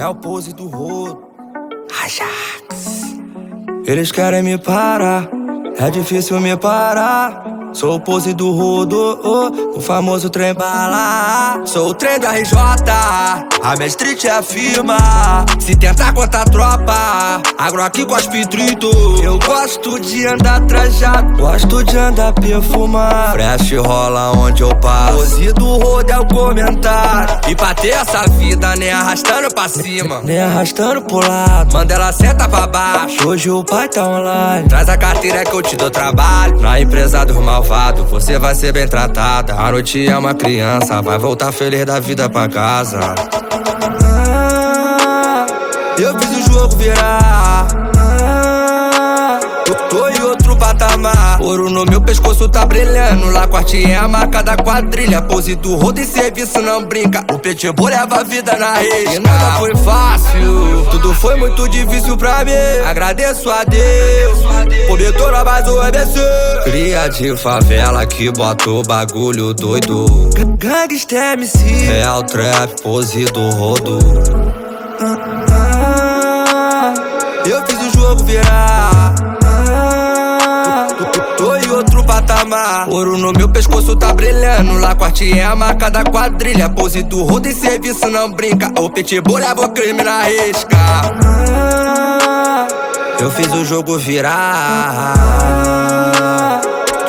É o pose do rodo. Ajax. Eles querem me parar, é difícil me parar. Sou o pose do rodo, oh, o famoso trem bala. Sou o trem do RJ, a minha street é a firma. Se tentar contra a tropa, agro aqui com as pitrito. Eu gosto de andar trajado, gosto de andar perfumado. Fresh rola onde eu passo. Pose do rodo é o comentário. E pra ter essa vida, nem arrastando pra cima, nem arrastando pro lado. Manda ela senta pra baixo. Hoje o pai tá online. Traz a carteira que eu te dou trabalho. Na empresa do mal malvado, você vai ser bem tratada. A noite é uma criança, vai voltar feliz da vida pra casa. Ah, eu fiz o jogo virar. Ouro no meu pescoço tá brilhando. Lá corte é a marca da quadrilha. Pose do rodo e serviço não brinca. O pitbull leva a vida na risca. E nada foi fácil, tudo foi muito difícil pra mim. Agradeço a Deus, na base do EBC. Cria de favela que bota o bagulho doido. Gangster MC, Real Trap, pose do rodo. Ah, eu fiz o jogo virar. Ouro no meu pescoço tá brilhando. Lá corte é a marca da quadrilha. Pose do rodo e serviço não brinca. O pitbull o crime na risca. Eu fiz o jogo virar.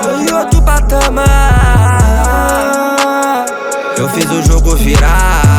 Tô em outro patamar. Eu fiz o jogo virar.